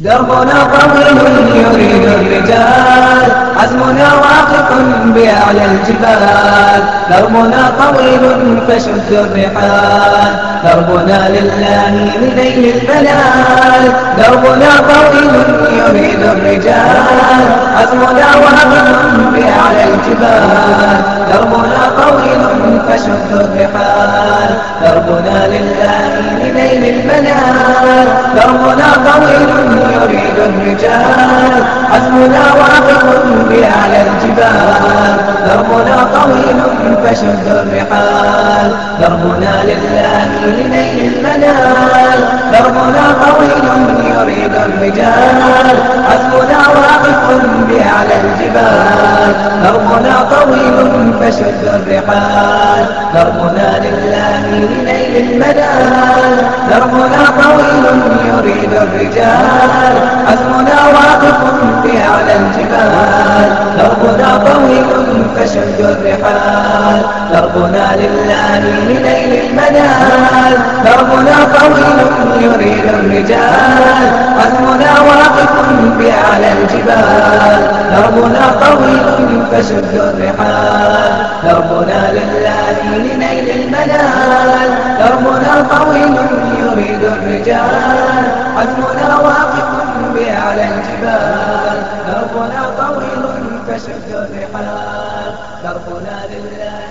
دربنا طويل يريد الرجال. عزمنا واقف بأعلى الجبال. دربنا طويل فشد الرحال. دربنا لله لنيل البلال. دربنا طويل يريد الرجال. عزمنا واقف بأعلى الجبال. دربنا دربنا لله لنيل البلال دربنا طويل يريد الرجال. عزمنا واقف بأعلى الجبال. دربنا طويل فشد الرحال. دربنا لله لنيل المنال. دربنا طويل يريد الرجال. عزمنا واقف بأعلى الجبال. دربنا طويل فشد الرحال دربنا لله لنيل المنال دربنا طويل يريد الرجال. عزمنا واقف بأعلى الجبال. دربنا طويل فشد الرحال دربنا لله لنيل المنال دربنا طويل يريد الرجال. عزمنا واقف بأعلى الجبال. دربنا طويل فشد الرحال. دربنا لله لنيل المنال. دربنا طويل يريد الرجال. عزمنا واقف بأعلى الجبال. دربنا طويل فشد الرحال. دربنا لله